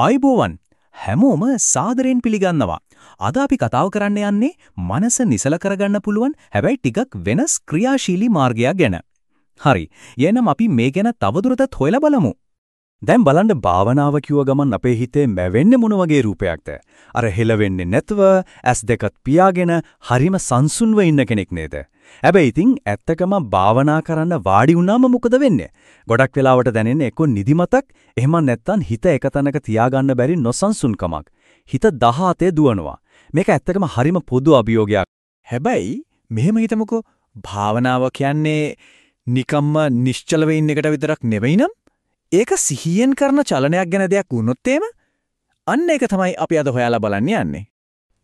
ආයිබෝවන් හැමෝම සාදරයෙන් පිළිගන්නවා. අද අපි කතාව කරන්න යන්නේ මනස නිසල කරගන්න පුළුවන් හැබැයි ටිකක් වෙනස් ක්‍රියාශීලී මාර්ගයක් ගැන. හරි. එහෙනම් අපි මේ ගැන තවදුරටත් හොයලා බලමු. දැන් බලන්න භාවනාව කිව්ව ගමන් අපේ හිතේ මැවෙන්නේ මොන වගේ රූපයක්ද? අර හෙලවෙන්නේ නැතුව ඇස් දෙකත් පියාගෙන හරිම සංසුන්ව ඉන්න කෙනෙක් නේද? හැබැයි ඉතින් ඇත්තකම භාවනා කරන්න වාඩි වුණාම මොකද වෙන්නේ? ගොඩක් වෙලාවට දැනෙන්නේ එක්ක නිදිමතක් එහෙම නැත්නම් හිත එක තැනක තියාගන්න බැරි නොසන්සුන්කමක්. හිත 17 දුවනවා. මේක ඇත්තකම හරිම පොදු අභියෝගයක්. හැබැයි මෙහෙම හිතමුකෝ භාවනාව කියන්නේ නිකම්ම නිශ්චලව ඉන්න එකට විතරක් නෙවෙයි නම් ඒක සිහියෙන් කරන චලනයක් ගැන දෙයක් වුණොත් එහෙම අන්න ඒක තමයි අපි අද හොයාලා බලන්න යන්නේ.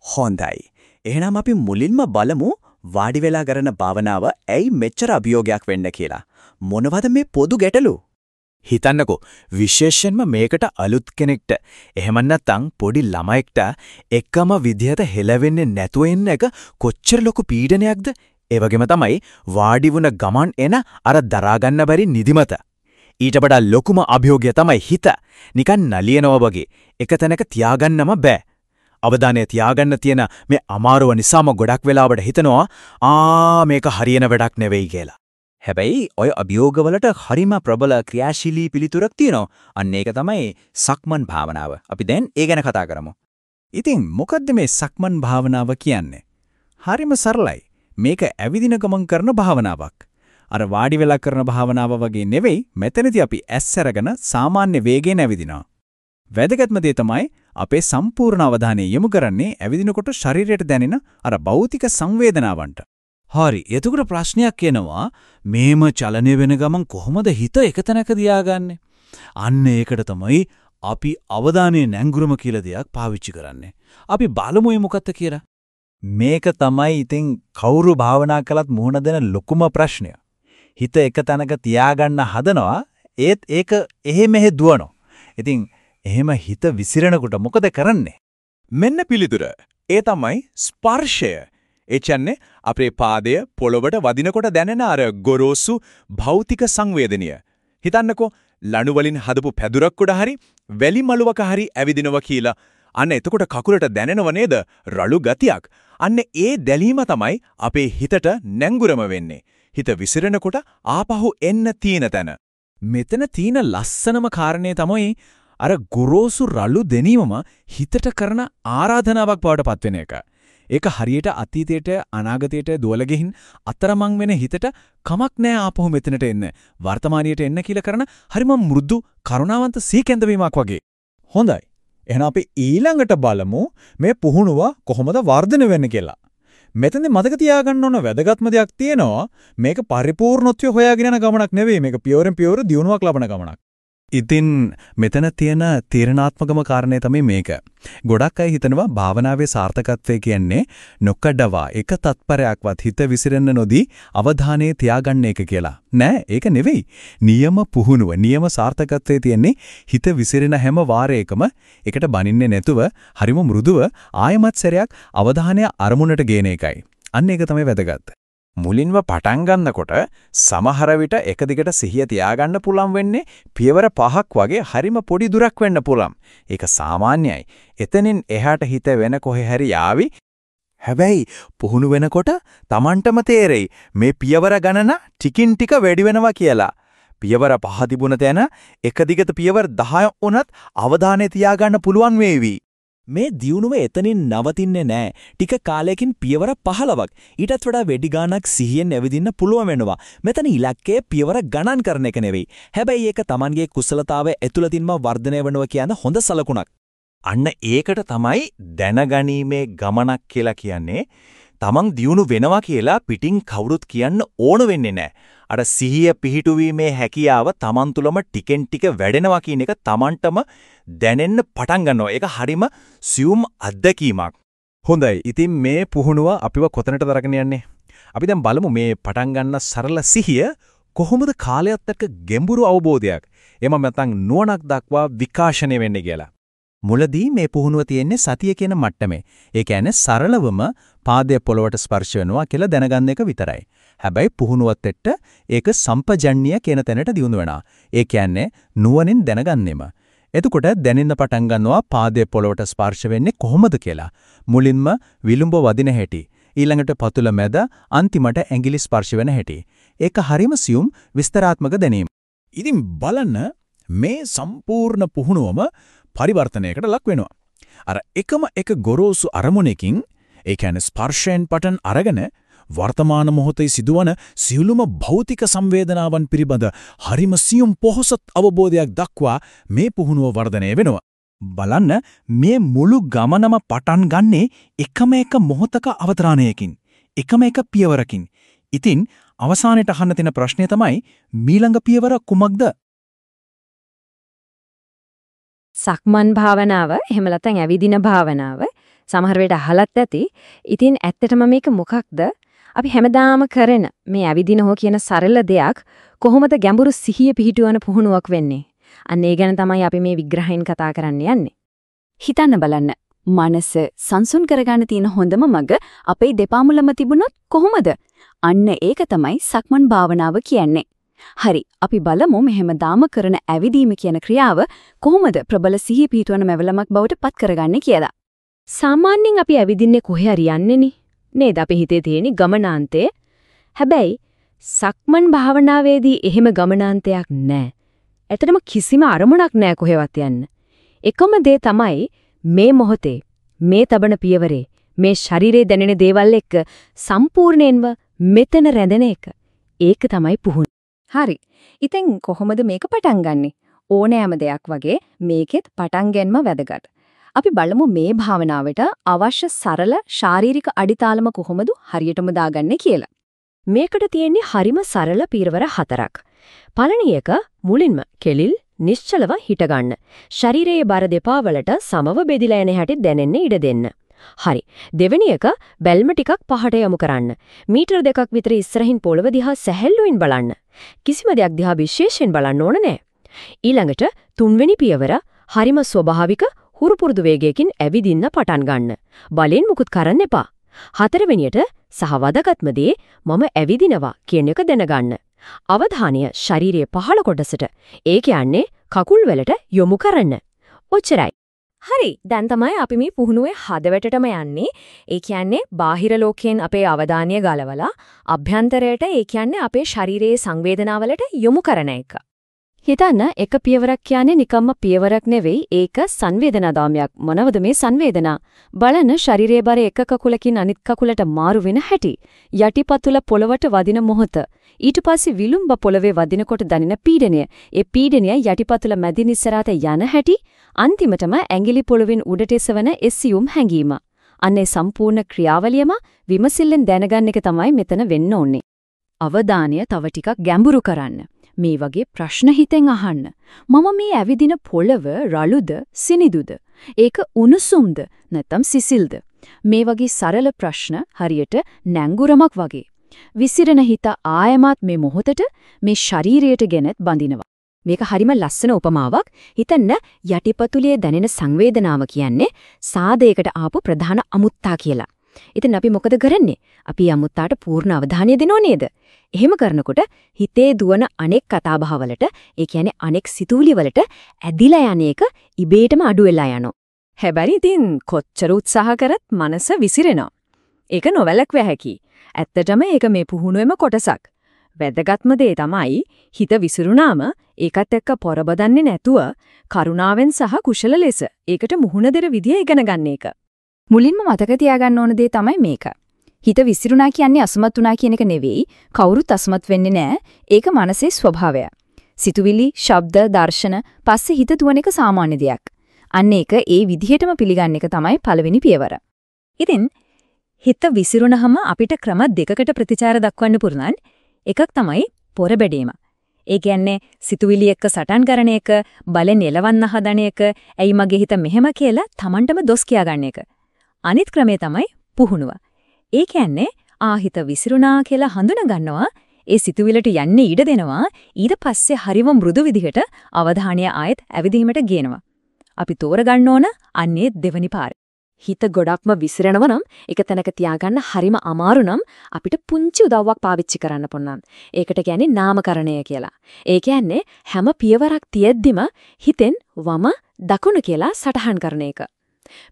හොඳයි. එහෙනම් අපි මුලින්ම බලමු වාඩි වෙලා කරන භාවනාව ඇයි මෙච්චර අභියෝගයක් වෙන්න කියලා. මොනවද මේ පොදු ගැටලු? හිතන්නකෝ විශේෂයෙන්ම මේකට අලුත් කෙනෙක්ට එහෙම නැත්නම් පොඩි ළමයෙක්ට එකම විදිහට හෙලවෙන්නේ නැතුව ඉන්න එක කොච්චර ලොකු පීඩනයක්ද? ඒ වගේම තමයි වාඩි වුණ ගමන් එන අර දරා ගන්න බැරි නිදිමත. ඊට වඩා ලොකුම අභියෝගය තමයි හිත. නිකන් නලියනවා වගේ එක තැනක තියාගන්නම බෑ. අවධානය තියාගන්න තියෙන මේ අමාරුව නිසාම ගොඩක් වෙලාවට හිතනවා ආ මේක හරියන වැඩක් නෙවෙයි කියලා. හැබැයි ඔය අභියෝගවලට හරිම ප්‍රබල ක්‍රියාශීලී පිළිතුරක් තියෙනවා. අන්න ඒක තමයි සක්මන් භාවනාව. අපි දැන් ඒ ගැන කතා කරමු. ඉතින් මොකද්ද මේ සක්මන් භාවනාව කියන්නේ? හරිම සරලයි. මේක ඇවිදින ගමන් කරන භාවනාවක්. අර වාඩි වෙලා කරන භාවනාව වගේ නෙවෙයි මෙතනදී අපි ඇස් අරගෙන සාමාන්‍ය වේගයෙන් ඇවිදිනවා. වැදගත්ම දේ තමයි අපේ සම්පූර්ණ අවධානය යොමු කරන්නේ ඇවිදිනකොට ශරීරයට දැනෙන අර භෞතික සංවේදනාවන්ට. හරි. එතකොට ප්‍රශ්නයක් එනවා මේම චලනය වෙන ගමන් කොහොමද හිත එක තැනක තියාගන්නේ? අන්න ඒකට තමයි අපි අවධානයේ නැංගුරම කියලා දෙයක් පාවිච්චි කරන්නේ. අපි බලමු මොකක්ද කියලා. මේක තමයි ඉතින් කවුරු භාවනා කළත් මුහුණ දෙන ලොකුම ප්‍රශ්නය. හිත එක තැනක තියාගන්න හදනවා ඒත් ඒක එහෙ මෙහෙ දුවනවා. ඉතින් එහෙම හිත විසිරෙනකොට මොකද කරන්නේ? මෙන්න පිළිතුර. ඒ තමයි ස්පර්ශය. ඒ කියන්නේ අපේ පාදය පොළොවට වදිනකොට දැනෙන අර ගොරෝසු භෞතික සංවේදනීය. හිතන්නකෝ ලණු වලින් හදපු පැදුරක් උඩ හරි වැලි මළුවක හරි ඇවිදිනවා කියලා. අන්න එතකොට කකුලට දැනෙනව නේද රළු ගතියක්. අන්න ඒ දැලීම තමයි අපේ හිතට නැංගුරම වෙන්නේ. හිත විසිරෙනකොට ආපහු එන්න තියෙන තැන. මෙතන තියෙන ලස්සනම කාරණේ තමයි අර ගොරෝසු රළු දෙනීමම හිතට කරන ආරාධනාවක් බවට පත්වෙන එක. ඒක හරියට අතීතයට අනාගතයට දුවල ගිහින් අතරමං වෙන හිතට කමක් නෑ ආපහු මෙතනට එන්න. වර්තමානියට එන්න කියලා කරන හරිම මෘදු කරුණාවන්ත සීකැඳවීමක් වගේ. හොඳයි. එහෙනම් අපි ඊළඟට බලමු මේ පුහුණුව කොහොමද වර්ධනය වෙන්නේ කියලා. මෙතනදී මතක තියාගන්න ඕන වැදගත්ම දෙයක් තියෙනවා මේක පරිපූර්ණත්වය හොයාගෙන යන ගමනක් නෙවෙයි මේක පියවරෙන් පියවර දියුණුවක් ලබන ගමනක්. ඉතින් මෙතන තියෙන තීරණාත්මකම කාරණේ තමයි මේක. ගොඩක් අය හිතනවා භාවනාවේ සාර්ථකත්වය කියන්නේ නොකඩවා එක තත්පරයක්වත් හිත විසිරෙන්න නොදී අවධානය තියාගන්න එක කියලා. නෑ, ඒක නෙවෙයි. නියම පුහුණුව, නියම සාර්ථකත්වයේ තියෙන්නේ හිත විසිරෙන හැම වාරයකම එකට බනින්නේ නැතුව හරිම මෘදුව ආයමත් සැරයක් අවධානය අරමුණට ගේන එකයි. අන්න ඒක තමයි වැදගත්. මුලින්ම පටන් ගන්නකොට සමහර විට එක දිගට සිහිය තියාගන්න පුළුවන් වෙන්නේ පියවර පහක් වගේ හරිම පොඩි දුරක් වෙන්න පුළුවන්. ඒක සාමාන්‍යයි. එතනින් එහාට හිත වෙන කොහේ හරි යාවි. හැබැයි පුහුණු වෙනකොට Tamanටම තේරෙයි මේ පියවර ගණන ටිකින් ටික වැඩි වෙනවා කියලා. පියවර පහ තිබුණ තැන එක දිගට පියවර 10 වුණත් අවධානය තියාගන්න පුළුවන් වේවි. මේ දියුණුව එතනින් නවතින්නේ නෑ. ටික කාලයකින් පියවර 15ක් ඊටත් වඩා වැඩි ගාණක් සිහියෙන් ඇවිදින්න පුළුවන් වෙනවා. මෙතන ඉලක්කය පියවර ගණන් කරන එක නෙවෙයි. හැබැයි ඒක Tamanගේ කුසලතාවය ඇතුළතින්ම වර්ධනය වෙනවා කියන හොඳ සලකුණක්. අන්න ඒකට තමයි දැනගැනීමේ ගමනක් කියලා කියන්නේ. Taman දියුණු වෙනවා කියලා පිටින් කවුරුත් කියන්න ඕන වෙන්නේ නැහැ. අර සිහිය පිහිටුවීමේ හැකියාව Taman තුලම ටිකෙන් ටික වැඩෙනවා කියන එක Tamanටම දැනෙන්න පටන් ගන්නවා. ඒක හරිම සියුම් අත්දැකීමක්. හොඳයි. ඉතින් මේ පුහුණුව අපිව කොතනට දරගෙන යන්නේ? අපි දැන් බලමු මේ පටන් ගන්න සරල සිහිය කොහොමද කාලයත් එක්ක ගැඹුරු අවබෝධයක් එම නැත්නම් නුවණක් දක්වා විකාශනය වෙන්නේ කියලා. මුලදී මේ පුහුණුව තියෙන්නේ සතිය කියන මට්ටමේ. ඒ කියන්නේ සරලවම පාදයේ පොළවට ස්පර්ශ වෙනවා කියලා දැනගන්න එක විතරයි. හැබැයි පුහුණුවත් එක්ක ඒක සම්පජඤ්ඤය කියන තැනට දියුණු වෙනවා. ඒ කියන්නේ නුවණින් දැනගන්නෙම. එතකොට දැනෙන්න පටන් ගන්නවා පාදයේ පොළවට ස්පර්ශ වෙන්නේ කොහොමද කියලා. මුලින්ම විලුඹ වදින හැටි, ඊළඟට පතුල මැද, අන්තිමට ඇඟිලි ස්පර්ශ වෙන හැටි. ඒක හරිම සියුම් විස්තරාත්මක දැනීම. ඉතින් බලන්න මේ සම්පූර්ණ පුහුණුවම පරිවර්තනයකට ලක් වෙනවා. අර එකම එක ගොරෝසු අරමුණකින් ඒ කියන්නේ ස්පර්ශයෙන් පටන් අරගෙන වර්තමාන මොහොතේ සිදුවන සියලුම භෞතික සංවේදනාවන් පිළිබඳ හරිම සියුම් පොහොසත් අවබෝධයක් දක්වා මේ පුහුණුව වර්ධනය වෙනවා. බලන්න මේ මුළු ගමනම පටන් ගන්නේ එකම එක මොහොතක අවතරාණයකින් එකම එක පියවරකින්. ඉතින් අවසානයේ අහන්න තියෙන ප්‍රශ්නය තමයි මීළඟ පියවර කුමක්ද? සක්මන් භාවනාව එහෙම නැත්නම් ඇවිදින භාවනාව සමහර වෙලට අහලත් ඇති. ඉතින් ඇත්තටම මේක මොකක්ද? අපි හැමදාම කරන මේ ඇවිදින හෝ කියන සරල දෙයක් කොහොමද ගැඹුරු සිහිය පිහිටුවන පුහුණුවක් වෙන්නේ? අන්න ඒ ගැන තමයි අපි මේ විග්‍රහයෙන් කතා කරන්න යන්නේ. හිතන්න බලන්න. මනස සංසුන් කරගන්න තියෙන හොඳම මඟ අපේ දෙපා මුලම තිබුණොත් කොහොමද? අන්න ඒක තමයි සක්මන් භාවනාව කියන්නේ. හරි අපි බලමු මෙහෙම දාම කරන ඇවිදීම කියන ක්‍රියාව කොහොමද ප්‍රබල සිහිය පිහිටවන මැවලමක් බවට පත් කරගන්නේ කියලා. සාමාන්‍යයෙන් අපි ඇවිදින්නේ කොහේ හරි යන්නේනේ. නේද අපි හිතේ තියෙන ගමනාන්තය. හැබැයි සක්මන් භාවනාවේදී එහෙම ගමනාන්තයක් නැහැ. ඇත්තටම කිසිම අරමුණක් නැහැ කොහෙවත් යන්න. එකම දේ තමයි මේ මොහොතේ මේ තබන පියවරේ මේ ශරීරයේ දැනෙන දේවල් එක්ක සම්පූර්ණයෙන්ම මෙතන රැඳෙන එක. ඒක තමයි පුහුණු. හරි. ඉතින් කොහොමද මේක පටන් ගන්නෙ? ඕනෑම දෙයක් වගේ මේකෙත් පටන් ගැනීම වැදගත්. අපි බලමු මේ භාවනාවට අවශ්‍ය සරල ශාරීරික අඩිතාලම කොහොමද හරියටම දාගන්නේ කියලා. මේකට තියෙන්නේ හරිම සරල පීරවර හතරක්. පළවෙනි එක මුලින්ම කෙලිල් නිශ්චලව හිටගන්න. ශරීරයේ බර දෙපා වලට සමව බෙදිලා යන හැටි දැනෙන්න ඉඩ දෙන්න. හරි. දෙවෙනි එක බැල්ම ටිකක් පහට යොමු කරන්න. මීටර දෙකක් විතර ඉස්සරහින් පොළව දිහා සැහැල්ලුවෙන් බලන්න. කිසිම දෙයක් දිහා විශේෂයෙන් බලන්න ඕන නෑ. ඊළඟට තුන්වෙනි පියවර හරිම ස්වභාවික හුරු පුරුදු වේගයකින් ඇවිදින්න පටන් ගන්න. බලෙන් මුකුත් කරන්න එපා. හතරවෙනියට සහ වදගත්ම දේ මම ඇවිදිනවා කියන එක දැනගන්න. අවධානය ශරීරයේ පහළ කොටසට. ඒ කියන්නේ කකුල් වලට යොමු කරන්න. ඔච්චරයි. හරි දැන් තමයි අපි මේ පුහුණුවේ හදවතටම යන්නේ. ඒ කියන්නේ බාහිර ලෝකයෙන් අපේ අවධානය ගලවලා අභ්‍යන්තරයට ඒ කියන්නේ අපේ ශරීරයේ සංවේදනාවලට යොමු කරන එක. හිතන්න එක පියවරක් කියන්නේ නිකම්ම පියවරක් නෙවෙයි ඒක සංවේදනා දාමයක් මොනවද මේ සංවේදනා? බලන ශරීරයේ බර එක කකුලකින් අනිත් කකුලට මාරු වෙන හැටි. යටිපතුල පොළවට වදින මොහොත. ඊට පස්සේ විලුම්බ පොළවේ වදිනකොට දැනෙන පීඩනය. ඒ පීඩනය යටිපතුල මැදින් ඉස්සරහට යන හැටි. අන්තිමටම ඇඟිලි පොළවෙන් උඩට එසවන එසියුම් හැඟීම. අන්නේ සම්පූර්ණ ක්‍රියාවලියම විමසිල්ලෙන් දැනගන්න එක තමයි මෙතන වෙන්න ඕනේ. අවධානය තව ටිකක් ගැඹුරු කරන්න. මේ වගේ ප්‍රශ්න හිතෙන් අහන්න. මම මේ ඇවිදින පොළව රළුද සිනිදුද? ඒක උණුසුම්ද නැත්නම් සිසිල්ද? මේ වගේ සරල ප්‍රශ්න හරියට නැංගුරමක් වගේ. විසිරෙන හිත ආයමත් මේ මොහොතට මේ ශරීරයට ගෙනත් බඳිනවා. මේක හරිම ලස්සන උපමාවක්. හිතන්න යටිපතුලේ දැනෙන සංවේදනාව කියන්නේ සාදයකට ආපු ප්‍රධාන අමුත්තා කියලා. ඉතින් අපි මොකද කරන්නේ? අපි අමුත්තාට පූර්ණ අවධානය දෙනව නේද? එහෙම කරනකොට හිතේ දුවන අනෙක් කතාබහවලට, ඒ කියන්නේ අනෙක් සිතුවිලි වලට ඇදිලා යන එක ඉබේටම අඩු වෙලා යනවා. හැබැයි ඉතින් කොච්චර උත්සාහ කරත් මනස විසිරෙනවා. ඒක නොවැළක්විය හැකියි. ඇත්තටම ඒක මේ පුහුණුවේම කොටසක්. වැදගත්ම දේ තමයි හිත විසිරුණාම ඒකත් එක්ක පොරබදන්නේ නැතුව කරුණාවෙන් සහ කුශල ලෙස ඒකට මුහුණ දෙර විදිය ඉගෙන ගන්න එක. මුලින්ම මතක තියාගන්න ඕන දේ තමයි මේක. හිත විසිරුණා කියන්නේ අසමත් වුණා කියන එක නෙවෙයි. කවුරුත් අසමත් වෙන්නේ නැහැ. ඒක මනසේ ස්වභාවය. සිතුවිලි, ශබ්ද, දර්ශන පස්සේ හිත දුවන එක සාමාන්‍ය දෙයක්. අන්න ඒක ඒ විදිහටම පිළිගන්න එක තමයි පළවෙනි පියවර. ඉතින් හිත විසිරුණහම අපිට ක්‍රම දෙකකට ප්‍රතිචාර දක්වන්න පුරුණන්. එකක් තමයි පොර බැඩීම. ඒ කියන්නේ සිතුවිලි එක්ක සටන් කරන එක, බලෙන් එලවන්න හදන එක, ඇයි මගේ හිත මෙහෙම කියලා Tamanටම දොස් කියාගන්න එක. අනිත් ක්‍රමය තමයි පුහුණුව. ඒ කියන්නේ ආහිත විසිරුණා කියලා හඳුනා ගන්නවා ඒ සිතුවිලට යන්නේ ඉඩ දෙනවා ඊට පස්සේ හරිම මෘදු විදිහට අවධානය ආයෙත් ඇවිදීමට ගේනවා. අපි තෝරගන්න ඕන අන්නේ දෙවනි පාර. හිත ගොඩක්ම විසිරෙනව නම් ඒක තැනක තියාගන්න හරිම අමාරු නම් අපිට පුංචි උදව්වක් පාවිච්චි කරන්න පුළුවන්. ඒකට කියන්නේ නාමකරණය කියලා. ඒ කියන්නේ හැම පියවරක් තියෙද්දිම හිතෙන් වම දකුණ කියලා සටහන් කරන එක.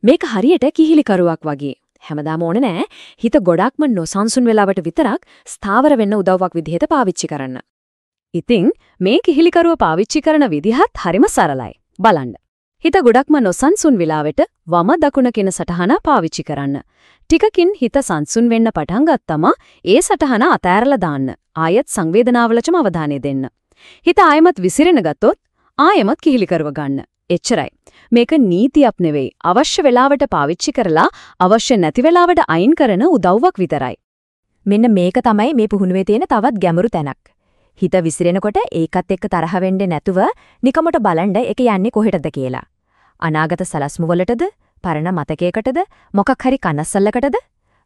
මේක හරියට කිහිලිකරුවක් වගේ. හැමදාම ඕන නෑ හිත ගොඩක්ම නොසන්සුන් වෙලාවට විතරක් ස්ථාවර වෙන්න උදව්වක් විදිහට පාවිච්චි කරන්න. ඉතින් මේ කිහිලිකරුව පාවිච්චි කරන විදිහත් හරිම සරලයි. බලන්න. හිත ගොඩක්ම නොසන්සුන් වෙලාවට වම දකුණ කියන සටහන පාවිච්චි කරන්න. ටිකකින් හිත සංසුන් වෙන්න පටන් ගත්තම ඒ සටහන අතෑරලා දාන්න. ආයෙත් සංවේදනාවලටම අවධානය දෙන්න. හිත ආයෙමත් විසිරෙන ගත්තොත් ආයෙමත් කිහිලිකරුව ගන්න. එච්චරයි. මේක නීතියක් නෙවෙයි. අවශ්‍ය වෙලාවට පාවිච්චි කරලා අවශ්‍ය නැති වෙලාවට අයින් කරන උදව්වක් විතරයි. මෙන්න මේක තමයි මේ පුහුණුවේ තියෙන තවත් ගැඹුරු තැනක්. හිත විසිරෙනකොට ඒකත් එක්ක තරහ වෙන්නේ නැතුව නිකමට බලන්න ඒක යන්නේ කොහෙටද කියලා. අනාගත සලස්මු වලටද, පරණ මතකයකටද, මොකක් හරි කනස්සල්ලකටද?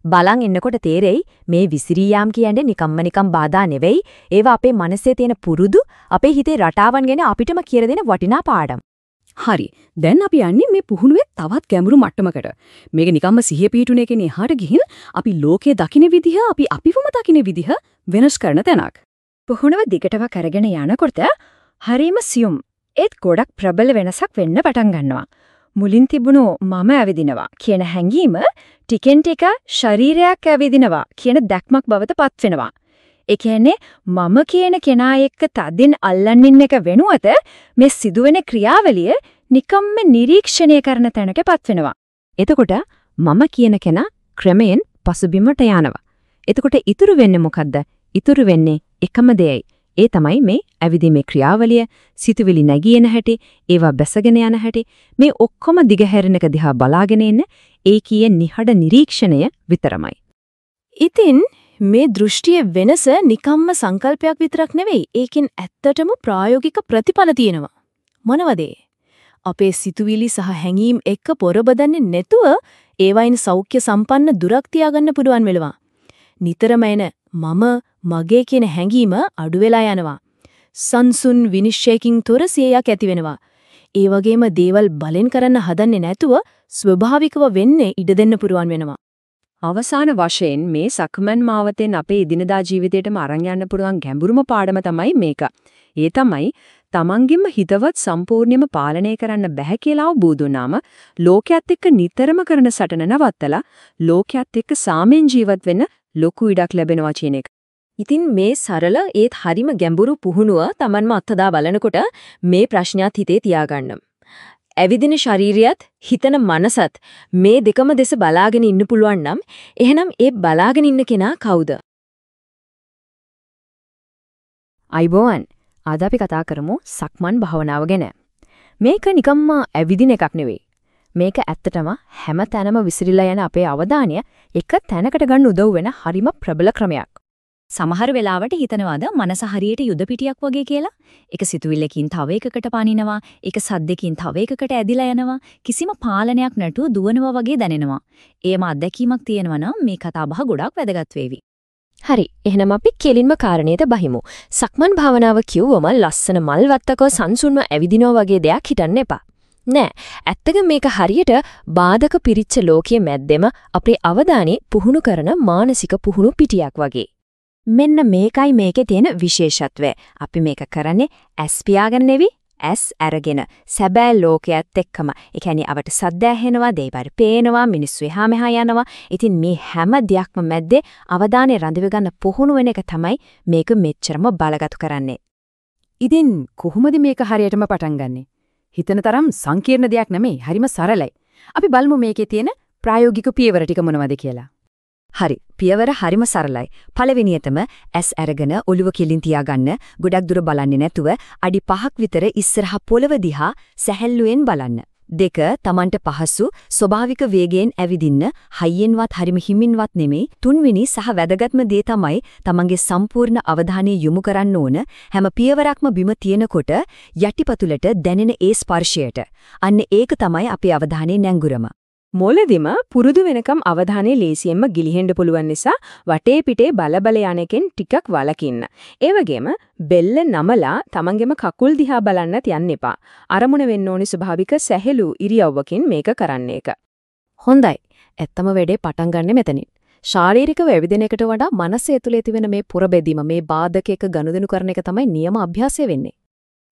බලන් ඉන්නකොට තේරෙයි මේ විසිරී යාම් කියන්නේ නිකම්ම නිකම් බාධා නෙවෙයි. ඒවා අපේ මනසේ තියෙන පුරුදු, අපේ හිතේ රටාවන් ගැන අපිටම කියලා දෙන වටිනා පාඩම්. හරි. දැන් අපි යන්නේ මේ පුහුණුවේ තවත් ගැඹුරු මට්ටමකට. මේක නිකම්ම සිහිය පිටුන එකෙන් එහාට ගිහින් අපි ලෝකයේ දකින්න විදිහ, අපි අපිවම දකින්න විදිහ වෙනස් කරන තැනක්. පුහුණුව දිගටම කරගෙන යනකොට හරීම සියුම් ඒත් ගොඩක් ප්‍රබල වෙනසක් වෙන්න පටන් ගන්නවා. මුලින් තිබුණු මම ඇවිදිනවා කියන හැඟීම ටිකෙන් ටික ශරීරයක් ඇවිදිනවා කියන දැක්මක් බවට පත් වෙනවා. ඒ කියන්නේ මම කියන කෙනා එක්ක තදින් අල්ලන් ඉන්න එක වෙනුවත මේ සිදුවෙන ක්‍රියාවලිය නිකම්ම නිරීක්ෂණය කරන තැනකපත් වෙනවා. එතකොට මම කියන කෙනා ක්‍රමයෙන් පසුබිමට යනවා. එතකොට ඉතුරු වෙන්නේ මොකද්ද? ඉතුරු වෙන්නේ එකම දෙයයි. ඒ තමයි මේ ඇවිදීමේ ක්‍රියාවලිය, සිතුවිලි නැගියන හැටි, ඒවා බැසගෙන යන හැටි, මේ ඔක්කොම දිගහැරෙනක දිහා බලාගෙන ඉන්න ඒකීය නිහඬ නිරීක්ෂණය විතරමයි. ඉතින් මේ දෘෂ්ටියේ වෙනස නිකම්ම සංකල්පයක් විතරක් නෙවෙයි. ඒකෙන් ඇත්තටම ප්‍රායෝගික ප්‍රතිඵල තියෙනවා. මොනවද අපේ සිතුවිලි සහ හැඟීම් එක්ක පොරබදන්නේ නැතුව ඒවයින් සෞඛ්‍ය සම්පන්න දුරක් තියාගන්න පුළුවන් වෙලවා. නිතරම එන මම මගේ කියන හැඟීම අඩු වෙලා යනවා. සංසුන් විනිශ්චයකින් තොර සියයක් ඇති වෙනවා. ඒ වගේම දේවල් බලෙන් කරන්න හදන්නේ නැතුව ස්වභාවිකව වෙන්නේ ඉඩ දෙන්න පුරුවන් වෙනවා. අවසාන වශයෙන් මේ සක්මන් මාවතෙන් අපේ ඉදිනදා ජීවිතේටම අරන් යන්න පුළුවන් ගැඹුරුම පාඩම තමයි මේක. ඒ තමයි තමන්ගෙම හිතවත් සම්පූර්ණයෙන්ම පාලනය කරන්න බැහැ කියලා අවබෝධ වුණාම ලෝකයේත් එක්ක නිතරම කරන සටන නවත්තලා ලෝකයේත් එක්ක සාමෙන් ජීවත් වෙන්න ලොකු ඉඩක් ලැබෙනවා කියන එක. ඉතින් මේ සරල ඒත් හරිම ගැඹුරු පුහුණුව Tamanම අත්දා බලනකොට මේ ප්‍රශ්නයත් හිතේ තියාගන්න. ඇවිදින ශරීරියත් හිතන මනසත් මේ දෙකම දෙස බලාගෙන ඉන්න පුළුවන් නම් එහෙනම් ඒ බලාගෙන ඉන්න කෙනා කවුද? අයිබෝවන් අද අපි කතා කරමු සක්මන් භාවනාව ගැන. මේක නිකම්ම ඇවිදින එකක් නෙවෙයි. මේක ඇත්තටම හැම තැනම විසිරීලා යන අපේ අවධානය එක තැනකට ගන්න උදව් වෙන හරිම ප්‍රබල ක්‍රමයක්. සමහර වෙලාවට හිතනවාද මනස හරියට යුද පිටියක් වගේ කියලා. එක සිතුවිල්ලකින් තව එකකට පනිනවා, එක සද්දකින් තව එකකට ඇදිලා යනවා, කිසිම පාලනයක් නැතුව දුවනවා වගේ දැනෙනවා. ඒම අත්දැකීමක් තියෙනවා නම් මේ කතාබහ ගොඩක් වැදගත් වේවි. හරි එහෙනම් අපි කෙලින්ම කාරණේට බහිමු. සක්මන් භාවනාව කිව්වම ලස්සන මල් වත්තක සංසුන්ව ඇවිදිනවා වගේ දෙයක් හිතන්න එපා. නෑ ඇත්තක මේක හරියට බාධක පිරිච්ච ලෝකයේ මැද්දෙම අපේ අවධානය පුහුණු කරන මානසික පුහුණු පිටියක් වගේ. මෙන්න මේකයි මේකේ තියෙන විශේෂත්වය. අපි මේක කරන්නේ ඇස් පියාගෙන නෙවි ඇස් අරගෙන සැබෑ ලෝකයේත් එක්කම. ඒ කියන්නේ අවට සද්ද ඇහෙනවා, දේපර පේනවා, මිනිස්සු එහා මෙහා යනවා. ඉතින් මේ හැම දෙයක්ම මැද්දේ අවධානය රඳව ගන්න පුහුණු වෙන එක තමයි මේක මෙච්චරම බලගත් කරන්නේ. ඉතින් කොහොමද මේක හරියටම පටන් ගන්නෙ? හිතන තරම් සංකීර්ණ දෙයක් නෙමෙයි, හරිම සරලයි. අපි බලමු මේකේ තියෙන ප්‍රායෝගික පියවර ටික මොනවද කියලා. හරි. පියවර හරිම සරලයි. පළවෙනියටම ඇස් අරගෙන ඔළුව කෙලින් තියාගන්න, ගොඩක් දුර බලන්නේ නැතුව අඩි 5ක් විතර ඉස්සරහා පොළව දිහා සැහැල්ලුවෙන් බලන්න. දෙක තමන්ට පහසු ස්වභාවික වේගයෙන් ඇවිදින්න හයියෙන්වත් හරිම හිමින්වත් නෙමෙයි තුන්වෙනි සහ වැදගත්ම දේ තමයි තමන්ගේ සම්පූර්ණ අවධානය යොමු කරන්න ඕන හැම පියවරක්ම බිම තියෙනකොට යටිපතුලට දැනෙන ඒ ස්පර්ශයට අන්න ඒක තමයි අපේ අවධානයේ නැංගුරම මොළදිම පුරුදු වෙනකම් අවධානය ලේසියෙන්ම ගිලිහෙන්න පුළුවන් නිසා වටේ පිටේ බලබල යන එකෙන් ටිකක් වලකින්න. ඒ වගේම බෙල්ල නමලා තමන්ගේම කකුල් දිහා බලන්නත් යන්න එපා. අරමුණ වෙන්න ඕනි ස්වභාවික සැහැළු ඉරියව්වකින් මේක කරන්න එක. හොඳයි. ඇත්තම වැඩේ පටන් ගන්න මෙතනින්. ශාරීරිකව ඇවිදින එකට වඩා මනස ඇතුලේ තිබෙන මේ පුරබෙදීම මේ බාධක එක ගනුදෙනු කරන එක තමයි නියම අභ්‍යාසය වෙන්නේ.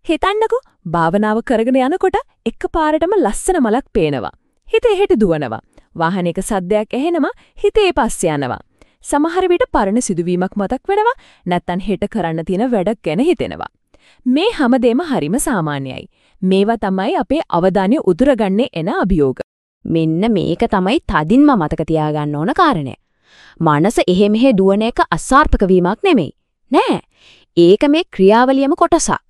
හිතන්නකෝ භාවනාව කරගෙන යනකොට එකපාරටම ලස්සන මලක් පේනවා. හිත එහෙට දුවනවා. වාහනයක සද්දයක් ඇහෙනම හිතේ පස්සේ යනවා. සමහර විට පරණ සිදුවීමක් මතක් වෙනවා නැත්නම් හෙට කරන්න තියෙන වැඩක් ගැන හිතෙනවා. මේ හැමදේම හරිම සාමාන්‍යයි. මේවා තමයි අපේ අවධානය උදුරගන්නේ එන අභියෝග. මෙන්න මේක තමයි තදින්ම මතක තියාගන්න ඕන කාරණය. මනස එහෙ මෙහෙ දුවන එක අසාර්ථක වීමක් නෙමෙයි. නෑ. ඒක මේ ක්‍රියාවලියම කොටසක්.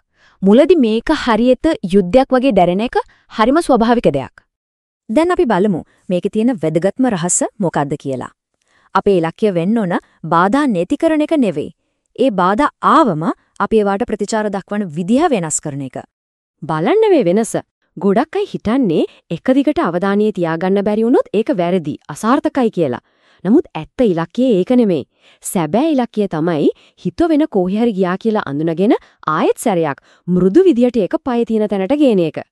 මුලදි මේක හරියට යුද්ධයක් වගේ දැරෙන එක හරිම ස්වභාවික දෙයක්. දැන් අපි බලමු මේකේ තියෙන වැදගත්ම රහස මොකක්ද කියලා. අපේ ඉලක්කය වෙන්න ඕන බාධා නැති කරන එක නෙවෙයි. ඒ බාධා ආවම අපි ඒවට ප්‍රතිචාර දක්වන විදිහ වෙනස් කරන එක. බලන්න මේ වෙනස. ගොඩක් අය හිතන්නේ එක දිගට අවධානය තියාගන්න බැරි වුණොත් ඒක වැරදි, අසාර්ථකයි කියලා. නමුත් ඇත්ත ඉලක්කය ඒක නෙමෙයි. සැබෑ ඉලක්කය තමයි හිත වෙන කොහේ හරි ගියා කියලා අඳුනගෙන ආයෙත් සැරයක් මෘදු විදියට ඒක පය තියෙන තැනට ගේන එක.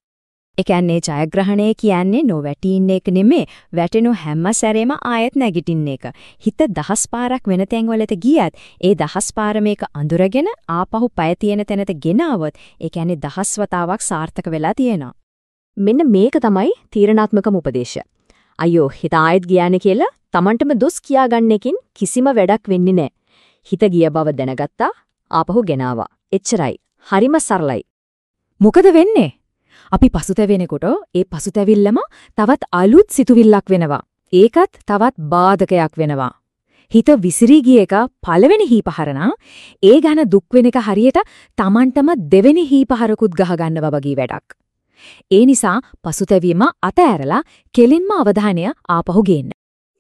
ඒ කියන්නේ ජයග්‍රහණය කියන්නේ නොවැටීන්න එක නෙමෙයි වැටෙනු හැම සැරේම ආයෙත් නැගිටින්න එක. හිත දහස් පාරක් වෙන තැන්වලට ගියත් ඒ දහස් පාර මේක අඳුරගෙන ආපහු පය තියෙන තැනට ගෙනාවොත් ඒ කියන්නේ දහස් වතාවක් සාර්ථක වෙලා තියෙනවා. මෙන්න මේක තමයි තීරණාත්මකම උපදේශය. අයියෝ හිත ආයෙත් ගියානේ කියලා Tamanටම දොස් කියාගන්න එකකින් කිසිම වැඩක් වෙන්නේ නැහැ. හිත ගිය බව දැනගත්තා ආපහු ගෙනාවා. එච්චරයි. හරිම සරලයි. මොකද වෙන්නේ? අපි පසුතැවෙනකොට ඒ පසුතැවිල්ලම තවත් අලුත් සිතුවිල්ලක් වෙනවා. ඒකත් තවත් බාධකයක් වෙනවා. හිත විසිරී ගිය එක පළවෙනි හීපහරනා ඒ ගැන දුක් වෙන එක හරියට Tamanටම දෙවෙනි හීපහරකුත් ගහ ගන්නවා වගේ වැඩක්. ඒ නිසා පසුතැවීම අතෑරලා කෙලින්ම අවධානය ආපහු ගේන්න.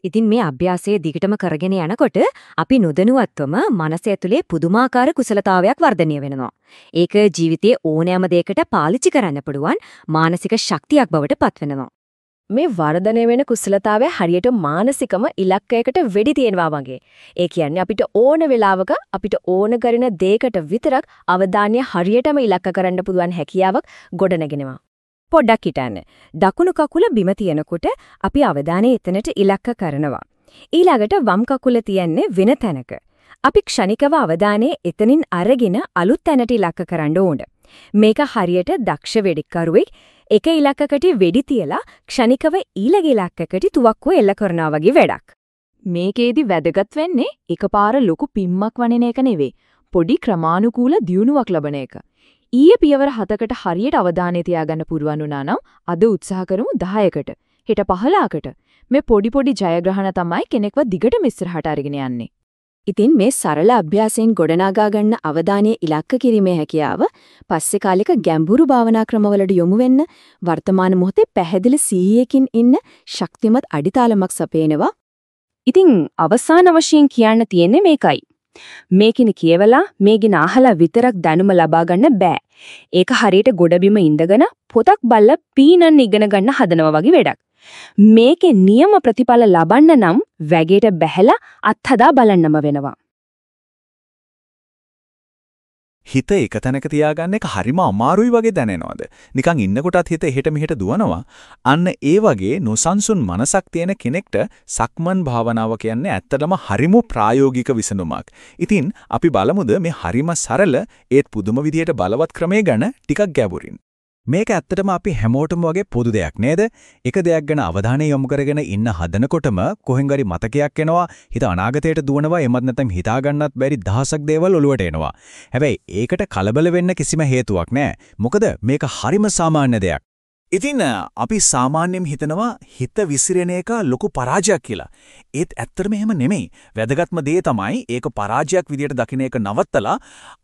ඉතින් මේ අභ්‍යාසය දිගටම කරගෙන යනකොට අපි නොදැනුවත්වම මනස ඇතුලේ පුදුමාකාර කුසලතාවයක් වර්ධනය වෙනවා. ඒක ජීවිතයේ ඕනෑම දෙයකට පාවිච්චි කරන්න පුළුවන් මානසික ශක්තියක් බවට පත්වෙනවා. මේ වර්ධනය වෙන කුසලතාවය හරියට මානසිකම ඉලක්කයකට වෙඩි තියෙනවා වගේ. ඒ කියන්නේ අපිට ඕන වෙලාවක අපිට ඕන කරන දෙයකට විතරක් අවධානය හරියටම ඉලක්ක කරන්න පුළුවන් හැකියාවක් ගොඩනගෙනවා. පොඩ්ඩක් හිතන්න. දකුණු කකුල බිම තියනකොට අපි අවධානය එතනට ඉලක්ක කරනවා. ඊළඟට වම් කකුල තියන්නේ වෙන තැනක. අපි ක්ෂණිකව අවධානය එතනින් අරගෙන අලුත් තැනට ඉලක්ක කරන්න ඕන. මේක හරියට දක්ෂ වෙඩික්කරුවෙක් එක ඉලක්කකට වෙඩි තියලා ක්ෂණිකව ඊළඟ ඉලක්කකට තුවක්කුව එල්ල කරනවා වගේ වැඩක්. මේකේදි වැදගත් වෙන්නේ එකපාර ලොකු පිම්මක් වනින එක නෙවෙයි. පොඩි ක්‍රමානුකූල දියුණුවක් ලබන එක. ඊයේ පියවර 7කට හරියට අවධානය තියාගන්න පුරුවන් වුණා නම් අද උත්සාහ කරමු 10කට. හෙට 15කට. මේ පොඩි පොඩි ජයග්‍රහණ තමයි කෙනෙක්ව දිගටම ඉස්සරහට අරගෙන යන්නේ. ඉතින් මේ සරල අභ්‍යාසයෙන් ගොඩනගා ගන්න අවධානයේ ඉලක්ක කිරීමේ හැකියාව පස්සේ කාලෙක ගැඹුරු භාවනා ක්‍රමවලට යොමු වෙන්න වර්තමාන මොහොතේ පැහැදිලි සීයකින් ඉන්න ශක්තිමත් අඩිතාලමක් සපේනවා. ඉතින් අවසාන වශයෙන් කියන්න තියෙන්නේ මේකයි. මේකින කියවලා මේකින අහලා විතරක් දැනුම ලබා ගන්න බෑ. ඒක හරියට ගොඩබිම ඉඳගෙන පොතක් බල්ල පීනන්න ඉගෙන ගන්න හදනවා වගේ වැඩක්. මේකේ නියම ප්‍රතිඵල ලබන්න නම් වැගේට බැහැලා අත්හදා බලන්නම වෙනවා. හිත එක තැනක තියාගන්න එක හරිම අමාරුයි වගේ දැනෙනවද? නිකන් ඉන්නකොටත් හිත එහෙට මෙහෙට දුවනවා. අන්න ඒ වගේ නොසන්සුන් මනසක් තියෙන කෙනෙක්ට සක්මන් භාවනාව කියන්නේ ඇත්තටම හරිම ප්‍රායෝගික විසඳුමක්. ඉතින් අපි බලමුද මේ හරිම සරල ඒත් පුදුම විදියට බලවත් ක්‍රමය ගැන ටිකක් ගැඹුරින්. මේක ඇත්තටම අපි හැමෝටම වගේ පොදු දෙයක් නේද? එක දෙයක් ගැන අවධානය යොමු කරගෙන ඉන්න හදනකොටම කොහෙන් හරි මතකයක් එනවා, හිත අනාගතයට දුවනවා, එමත් නැත්නම් හිතා ගන්නත් බැරි දහසක් දේවල් ඔලුවට එනවා. හැබැයි ඒකට කලබල වෙන්න කිසිම හේතුවක් නැහැ. මොකද මේක හරිම සාමාන්‍ය දෙයක්. ඉතින් අපි සාමාන්‍යයෙන් හිතනවා හිත විසිරෙන එක ලොකු පරාජයක් කියලා. ඒත් ඇත්තටම එහෙම නෙමෙයි. වැදගත්ම දේ තමයි ඒක පරාජයක් විදියට දකින්න එක නවත්තලා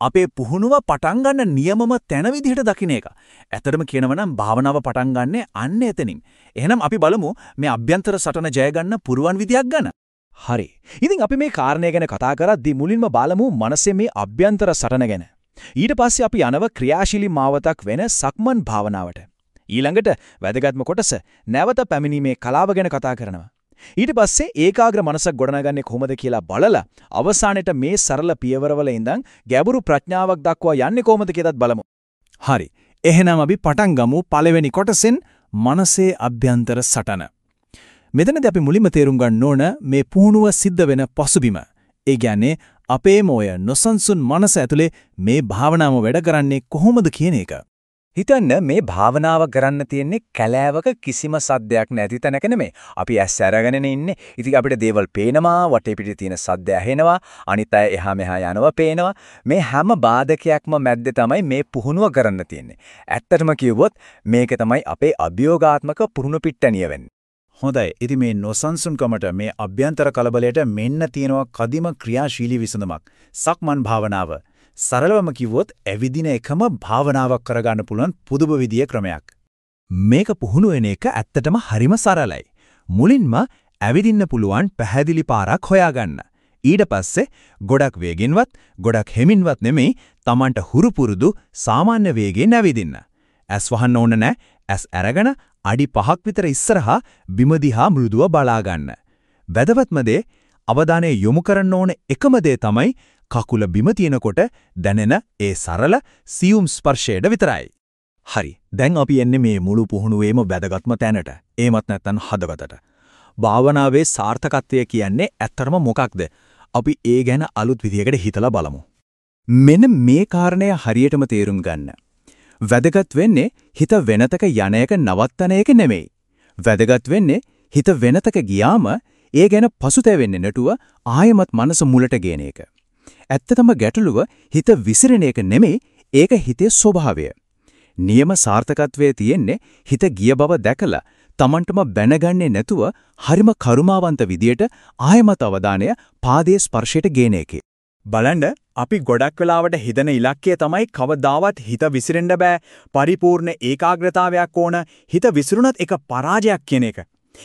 අපේ පුහුණුව පටන් ගන්න නියමම තැන විදියට දකින්න එක. ඇත්තටම කියනවනම් භාවනාව පටන් ගන්නෙ අන්න එතනින්. එහෙනම් අපි බලමු මේ අභ්‍යන්තර සටන ජය ගන්න පුරුවන් විදියක් ගැන. හරි. ඉතින් අපි මේ කාරණය ගැන කතා කරද්දී මුලින්ම බලමු මනසේ මේ අභ්‍යන්තර සටන ගැන. ඊට පස්සේ අපි යනව ක්‍රියාශීලී මාවතක් වෙන සක්මන් භාවනාවට. ඊළඟට වැදගත්ම කොටස නැවත පැමිණීමේ කලාව ගැන කතා කරනවා. ඊට පස්සේ ඒකාග්‍ර මනසක් ගොඩනගන්නේ කොහොමද කියලා බලලා අවසානයේට මේ සරල පියවරවල ඉඳන් ගැඹුරු ප්‍රඥාවක් දක්වා යන්නේ කොහොමද කියලාත් බලමු. හරි. එහෙනම් අපි පටන් ගමු පළවෙනි කොටසෙන් මනසේ අභ්‍යන්තර සටන. මෙතනදී අපි මුලින්ම තේරුම් ගන්න ඕන මේ පුහුණුව සිද්ධ වෙන පසුබිම. ඒ කියන්නේ අපේම ඔය නොසන්සුන් මනස ඇතුලේ මේ භාවනාව වැඩ කරන්නේ කොහොමද කියන එක. හිතන්න මේ භාවනාව කරන්න තියෙන්නේ කැලෑවක කිසිම සද්දයක් නැති තැනක නෙමෙයි. අපි ඇස් අරගෙන ඉන්නේ. ඉතින් අපිට දේවල් පේනවා, වටේ පිටේ තියෙන සද්ද ඇහෙනවා, අනිත් අය එහා මෙහා යනවා පේනවා. මේ හැම බාධකයක්ම මැද්දේ තමයි මේ පුහුණුව කරන්න තියෙන්නේ. ඇත්තටම කිව්වොත් මේක තමයි අපේ අභියෝගාත්මක පුහුණු පිට්ටනිය වෙන්නේ. හොඳයි. ඉතින් මේ නොසන්සුන්කමට මේ අභ්‍යන්තර කලබලයට මෙන්න තියෙනවා කදිම ක්‍රියාශීලී විසඳුමක්. සක්මන් භාවනාව. සරලවම කිව්වොත් ඇවිදින එකම භාවනාවක් කරගන්න පුළුවන් පුදුම විදිය ක්‍රමයක්. මේක පුහුණු වෙන එක ඇත්තටම හරිම සරලයි. මුලින්ම ඇවිදින්න පුළුවන් පැහැදිලි පාරක් හොයාගන්න. ඊට පස්සේ ගොඩක් වේගෙන්වත් ගොඩක් හෙමින්වත් නෙමෙයි Tamanට හුරු පුරුදු සාමාන්‍ය වේගයෙන් ඇවිදින්න. ඇස් වහන්න ඕන නැහැ. ඇස් අරගෙන අඩි 5ක් විතර ඉස්සරහා බිම දිහා මෘදුව බලා ගන්න. වැදගත්ම දේ අවධානය යොමු කරන්න ඕන එකම දේ තමයි කකුල බිම තියෙනකොට දැනෙන ඒ සරල සියුම් ස්පර්ශයට විතරයි. හරි. දැන් අපි එන්නේ මේ මුළු පුහුණුවේම වැදගත්ම තැනට. ඒමත් නැත්තම් හදවතට. භාවනාවේ සාර්ථකත්වය කියන්නේ ඇත්තරම මොකක්ද? අපි ඒ ගැන අලුත් විදියකට හිතලා බලමු. මෙන්න මේ කාරණය හරියටම තේරුම් ගන්න. වැදගත් වෙන්නේ හිත වෙනතක යන එක නවත්තන එක නෙමෙයි. වැදගත් වෙන්නේ හිත වෙනතක ගියාම ඒ ගැන පසුතැවෙන්නේ නැතුව ආයමත් මනස මුලට ගේන එක. ඇත්තටම ගැටලුව හිත විසිරෙන එක නෙමෙයි ඒක හිතේ ස්වභාවය. නියම සාර්ථකත්වයේ තියෙන්නේ හිත ගිය බව දැකලා Tamanටම බැනගන්නේ නැතුව හරිම කරුමාවන්ත විදියට ආයමත් අවධානය පාදයේ ස්පර්ශයට ගේන එකේ. බලන්න අපි ගොඩක් වෙලාවට හිතන ඉලක්කය තමයි කවදාවත් හිත විසිරෙන්න බෑ පරිපූර්ණ ඒකාග්‍රතාවයක් ඕන හිත විසිරුණත් ඒක පරාජයක් කියන එක.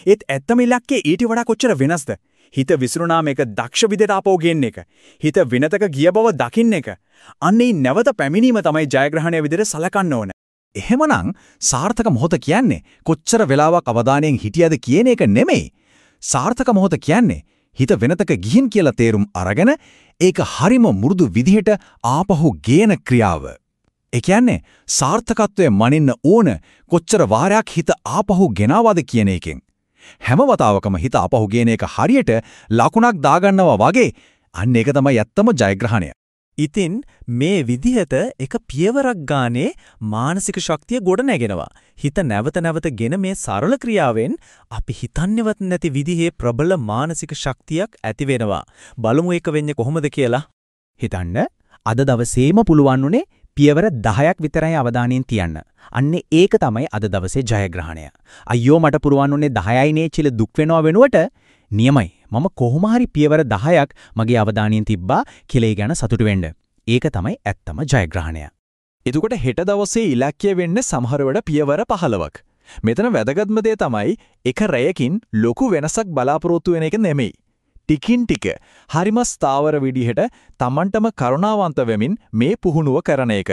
ඒත් ඇත්තම ඉලක්කය ඊට වඩා කොච්චර වෙනස්ද? හිත විසිරුණාම ඒක දක්ෂ විදිහට ආපහු ගෙන්න එක. හිත විනතක ගිය බව දකින්න එක. අන්නේ නැවත පැමිණීම තමයි ජයග්‍රහණය විදිහට සලකන්න ඕන. එහෙමනම් සාර්ථක මොහොත කියන්නේ කොච්චර වෙලාවක් අවධානයෙන් හිටියද කියන එක නෙමෙයි. සාර්ථක මොහොත කියන්නේ හිත වෙනතක ගිහින් කියලා තේරුම් අරගෙන ඒක හරිම මෘදු විදිහට ආපහු ගේන ක්‍රියාව. ඒ කියන්නේ සාර්ථකත්වයේ මනින්න ඕන කොච්චර වාරයක් හිත ආපහු ගෙනවද කියන එකෙන්. හැම වතාවකම හිත ආපහු ගේන එක හරියට ලකුණක් දාගන්නවා වගේ අන්න ඒක තමයි ඇත්තම ජයග්‍රහණය. ඉතින් මේ විදිහට එක පියවරක් ගානේ මානසික ශක්තිය ගොඩ නැගෙනවා. හිත නැවත නැවත ගෙන මේ සරල ක්‍රියාවෙන් අපි හිතන්නේවත් නැති විදිහේ ප්‍රබල මානසික ශක්තියක් ඇති වෙනවා. බලමු ඒක වෙන්නේ කොහොමද කියලා. හිතන්න අද දවසේම පුළුවන් උනේ පියවර 10ක් විතරයි අවධානයෙන් තියන්න. අන්නේ ඒක තමයි අද දවසේ ජයග්‍රහණය. අයියෝ මට පුරවන් උනේ 10යි නේ චිල දුක් වෙනව වෙනුවට නියමයි. මම කොහොම හරි පියවර 10ක් මගේ අවධානයෙන් තිබ්බා කියලා ඒ ගැන සතුටු වෙන්න. ඒක තමයි ඇත්තම ජයග්‍රහණය. එතකොට හෙට දවසේ ඉලක්කය වෙන්නේ සමහරවඩ පියවර 15ක්. මෙතන වැදගත්ම දේ තමයි එක රැයකින් ලොකු වෙනසක් බලාපොරොත්තු වෙන එක නෙමෙයි. ටිකින් ටික හරිම ස්ථාවර විදිහට Tamanටම කරුණාවන්ත වෙමින් මේ පුහුණුව කරන එක.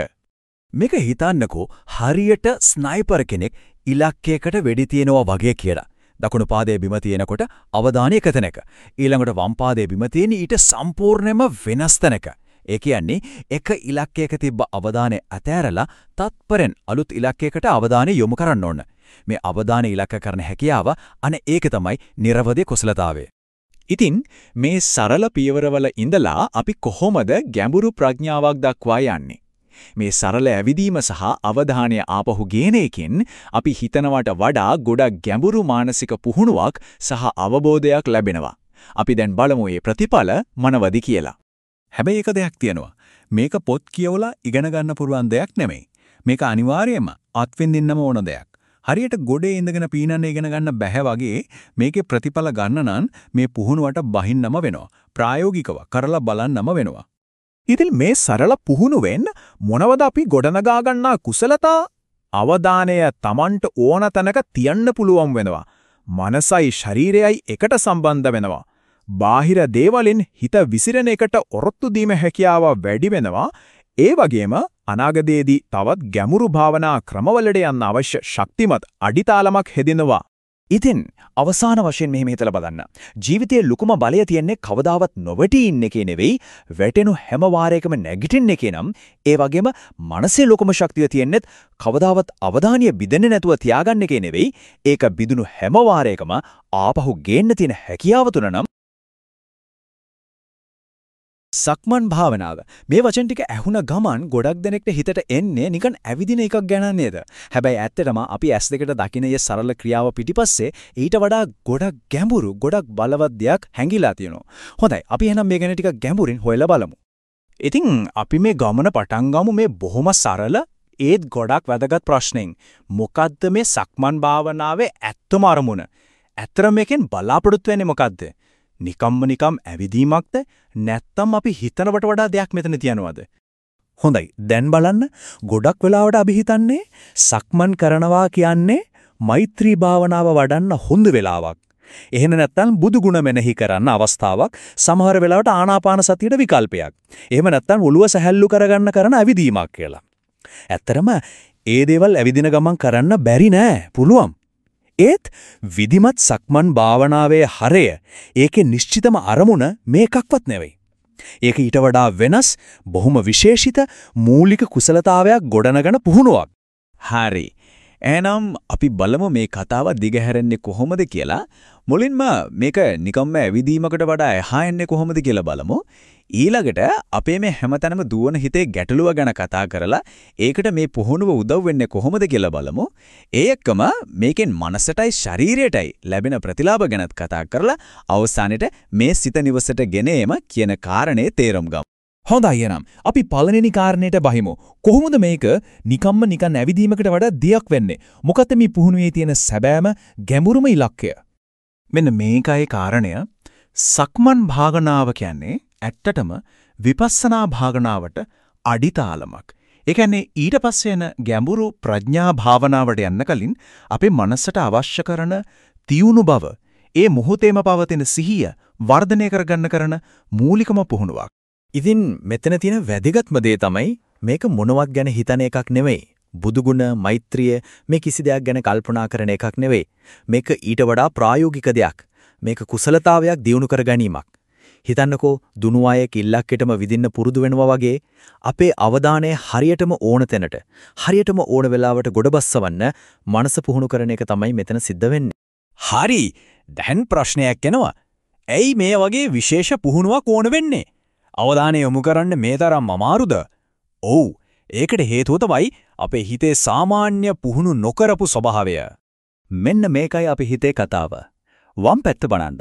මේක හිතන්නකෝ හරියට ස්නයිපර් කෙනෙක් ඉලක්කයකට වෙඩි තියනවා වගේ කියලා. දකුණු පාදයේ බිම තියෙනකොට අවධානය එක තැනක. ඊළඟට වම් පාදයේ බිම තියෙන ඊට සම්පූර්ණයෙන්ම වෙනස් තැනක. ඒ කියන්නේ එක ඉලක්කයක තිබ්බ අවධානය අතෑරලා තත්පරෙන් අලුත් ඉලක්කයකට අවධානය යොමු කරන්න ඕන. මේ අවධානය ඉලක්ක කරන හැකියාව අන ඒක තමයි නිර්වදේ කුසලතාවය. ඉතින් මේ සරල පියවරවල ඉඳලා අපි කොහොමද ගැඹුරු ප්‍රඥාවක් දක්වා යන්නේ? මේ සරල ඇවිදීම සහ අවධානය ආපහු ගේන එකෙන් අපි හිතනවට වඩා ගොඩක් ගැඹුරු මානසික පුහුණුවක් සහ අවබෝධයක් ලැබෙනවා. අපි දැන් බලමු මේ ප්‍රතිඵල මොනවද කියලා. හැබැයි එක දෙයක් තියෙනවා. මේක පොත් කියවලා ඉගෙන ගන්න පුරුවන් දෙයක් නෙමෙයි. මේක අනිවාර්යයෙන්ම අත්විඳින්නම ඕන දෙයක්. හරියට ගොඩේ ඉඳගෙන පීනන්න ඉගෙන ගන්න බැහැ වගේ මේකේ ප්‍රතිඵල ගන්න නම් මේ පුහුණුවට බහින්නම වෙනවා. ප්‍රායෝගිකව කරලා බලන්නම වෙනවා. ඉතින් මේ සරල පුහුණුවෙන් මොනවද අපි ගොඩනගා ගන්නා කුසලතා අවධානය Tamanට ඕන තැනක තියන්න පුළුවන් වෙනවා. මනසයි ශරීරයයි එකට සම්බන්ධ වෙනවා. බාහිර දේවලින් හිත විසිරෙන එකට ඔරොත්තු දීම හැකියාව වැඩි වෙනවා. ඒ වගේම අනාගතයේදී තවත් ගැඹුරු භාවනා ක්‍රමවලට යන්න අවශ්‍ය ශක්තිමත් අඩිතාලමක් හෙදිනවා. ඉතින් අවසාන වශයෙන් මෙහෙම හිතලා බලන්න. ජීවිතයේ ලොකුම බලය තියෙන්නේ කවදාවත් නොවැටි ඉන්න එකේ නෙවෙයි, වැටෙනු හැම වාරයකම නැගිටින්න එකේ නම්, ඒ වගේම මනසේ ලොකුම ශක්තිය තියෙන්නේත් කවදාවත් අවධානය බිඳෙන්නේ නැතුව තියාගන්න එකේ නෙවෙයි, ඒක බිඳුණු හැම වාරයකම ආපහු ගේන්න තියෙන හැකියාව තුන නම් සක්මන් භාවනාව. මේ වචන ටික ඇහුණ ගමන් ගොඩක් දෙනෙක්ට හිතට එන්නේ නිකන් ඇවිදින එකක් ගැන නේද? හැබැයි ඇත්තටම අපි ඇස් දෙකට දකින මේ සරල ක්‍රියාව පිටිපස්සේ ඊට වඩා ගොඩක් ගැඹුරු ගොඩක් බලවත් දෙයක් හැංගිලා තියෙනවා. හොඳයි අපි එහෙනම් මේ ගැන ටිකක් ගැඹුරින් හොයලා බලමු. ඉතින් අපි මේ ගමන පටන් ගමු මේ බොහොම සරල ඒත් ගොඩක් වැදගත් ප්‍රශ්නෙන්. මොකද්ද මේ සක්මන් භාවනාවේ ඇත්තම අරමුණ? ඇත්තම මේකෙන් බලාපොරොත්තු වෙන්නේ මොකද්ද? නිකම්ම නිකම් ඇවිදීමක්ද නැත්නම් අපි හිතනවට වඩා දෙයක් මෙතන තියනවද? හොඳයි දැන් බලන්න ගොඩක් වෙලාවට අපි හිතන්නේ සක්මන් කරනවා කියන්නේ මෛත්‍රී භාවනාව වඩන්න හොඳ වෙලාවක්. එහෙම නැත්නම් බුදු ගුණ මෙනෙහි කරන්න අවස්ථාවක් සමහර වෙලාවට ආනාපාන සතියට විකල්පයක්. එහෙම නැත්නම් ඔළුව සැහැල්ලු කරගන්න කරන ඇවිදීමක් කියලා. ඇත්තරම ඒ දේවල් ඇවිදින ගමන් කරන්න බැරි නෑ පුළුවන්. ඒත් විධිමත් සක්මන් භාවනාවේ හරය ඒකේ නිශ්චිතම අරමුණ මේකක්වත් නෙවෙයි. ඒක ඊට වඩා වෙනස් බොහොම විශේෂිත මූලික කුසලතාවයක් ගොඩනගන පුහුණුවක්. හරි. එහෙනම් අපි බලමු මේ කතාව දිගහැරෙන්නේ කොහොමද කියලා. මුලින්ම මේක නිකම්ම ඇවිදීමකට වඩා එහා එන්නේ කොහොමද කියලා බලමු. ඊළඟට අපේ මේ හැමතැනම දුවන හිතේ ගැටලුව ගැන කතා කරලා ඒකට මේ පුහුණුව උදව් වෙන්නේ කොහොමද කියලා බලමු. ඒ එක්කම මේකෙන් මනසටයි ශරීරයටයි ලැබෙන ප්‍රතිලාභ ගැනත් කතා කරලා අවසානයේ මේ සිත නිවසට ගෙනේම කියන කාරණේ තේරුම් ගමු. හොඳයි එනම් අපි පළවෙනි කාරණේට බහිමු. කොහොමද මේක නිකම්ම නිකන් ඇවිදීමකට වඩා දෙයක් වෙන්නේ? මොකද මේ පුහුණුවේ තියෙන සැබෑම ගැඹුරුම ඉලක්කය? මෙන්න මේකයි කාරණය. සක්මන් භාවනාව කියන්නේ ඇත්තටම විපස්සනා භාවනාවට අඩිතාලමක්. ඒ කියන්නේ ඊට පස්සේ එන ගැඹුරු ප්‍රඥා භාවනාවට යන්න කලින් අපේ මනසට අවශ්‍ය කරන තියුණු බව, ඒ මොහොතේම පවතින සිහිය වර්ධනය කරගන්න කරන මූලිකම පුහුණුවක්. ඉතින් මෙතන තියෙන වැදගත්ම දේ තමයි මේක මොනවත් ගැන හිතන එකක් නෙවෙයි. බුදුගුණ මෛත්‍රිය මේ කිසි දෙයක් ගැන කල්පනා කරන එකක් නෙවෙයි. මේක ඊට වඩා ප්‍රායෝගික දෙයක්. මේක කුසලතාවයක් දියුණු කර ගැනීමක්. හිතන්නකෝ දුනු අය කිල්ලක්කෙටම විදින්න පුරුදු වෙනවා වගේ අපේ අවධානය හරියටම ඕන තැනට හරියටම ඕන වෙලාවට ගොඩබස්සවන්න මනස පුහුණු කරන එක තමයි මෙතන සිද්ධ වෙන්නේ. හරි. දැන් ප්‍රශ්නයක් එනවා. ඇයි මේ වගේ විශේෂ පුහුණුවක් ඕන වෙන්නේ? අවධානය යොමු කරන්න මේ තරම් අමාරුද? ඔව්. ඒකට හේතුව තමයි අපේ හිතේ සාමාන්‍ය පුහුණු නොකරපු ස්වභාවය. මෙන්න මේකයි අපේ හිතේ කතාව. වම් පැත්ත බලන්න.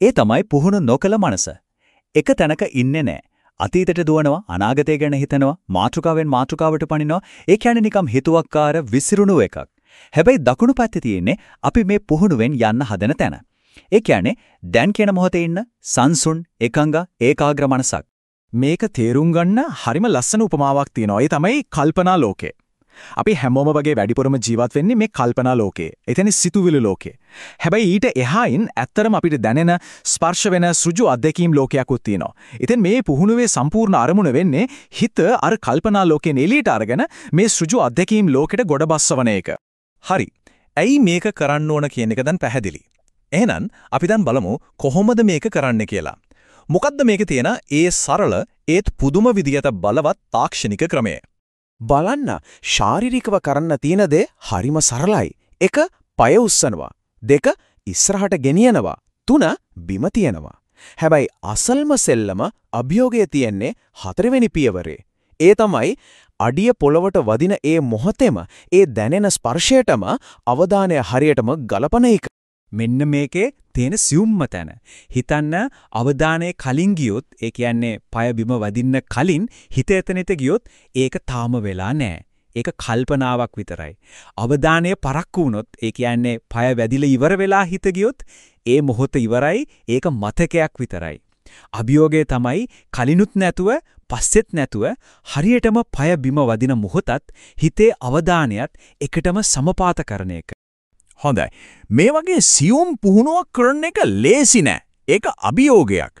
ඒ තමයි පුහුණු නොකළ මනස. එක තැනක ඉන්නේ නැහැ. අතීතයට දුවනවා, අනාගතය ගැන හිතනවා, මාතෘකාවෙන් මාතෘකාවට පනිනවා. ඒ කියන්නේ නිකම් හිතුවක්කාර විසිරුණු එකක්. හැබැයි දකුණු පැත්තේ තියෙන්නේ අපි මේ පුහුණුවෙන් යන්න හදන තැන. ඒ කියන්නේ දැන් කියන මොහොතේ ඉන්න සංසුන්, එකඟ, ඒකාග්‍ර මනසක්. මේක තේරුම් ගන්න හරිම ලස්සන උපමාවක් තියෙනවා. ඒ තමයි කල්පනා ලෝකේ. අපි හැමෝම වගේ වැඩිපුරම ජීවත් වෙන්නේ මේ කල්පනා ලෝකේ. එතන සිතුවිලි ලෝකේ. හැබැයි ඊට එහායින් ඇත්තරම අපිට දැනෙන ස්පර්ශ වෙන සෘජු අත්දැකීම් ලෝකයක්ත් තියෙනවා. ඉතින් මේ පුහුණුවේ සම්පූර්ණ අරමුණ වෙන්නේ හිත අර කල්පනා ලෝකෙන් එළියට අරගෙන මේ සෘජු අත්දැකීම් ලෝකෙට ගොඩබස්සවන එක. හරි. ඇයි මේක කරන්න ඕන කියන එක දැන් පැහැදිලි. එහෙනම් අපි දැන් බලමු කොහොමද මේක කරන්න කියලා. මොකද්ද මේකේ තියෙන ඒ සරල ඒත් පුදුම විදියට බලවත් තාක්ෂණික ක්‍රමය? බලන්න ශාරීරිකව කරන්න තියෙන දේ හරිම සරලයි. එක පය උස්සනවා. දෙක ඉස්සරහට ගෙනියනවා. තුන බිම තියනවා. හැබැයි අසල්ම සෙල්ලම අභියෝගය තියෙන්නේ හතරවෙනි පියවරේ. ඒ තමයි අඩිය පොළවට වදින ඒ මොහොතේම ඒ දැනෙන ස්පර්ශයටම අවධානය හරියටම ගලපන එක. මෙන්න මේකේ තියෙන සියුම්ම තැන. හිතන්න අවධානයේ කලින් ගියොත් ඒ කියන්නේ পায় බිම වදින්න කලින් හිත එතනෙත ගියොත් ඒක තාම වෙලා නැහැ. ඒක කල්පනාවක් විතරයි. අවධානය පරක්කු වුණොත් ඒ කියන්නේ পায় වැදිලා ඉවර වෙලා හිත ගියොත් ඒ මොහොත ඉවරයි. ඒක මතකයක් විතරයි. අභියෝගය තමයි කලිනුත් නැතුව පස්සෙත් නැතුව හරියටම পায় බිම වදින මොහොතත් හිතේ අවධානයත් එකටම සමපාත කරන එක. හොඳයි. මේ වගේ සියුම් පුහුණුවක් කරන එක ලේසි නෑ. ඒක අභියෝගයක්.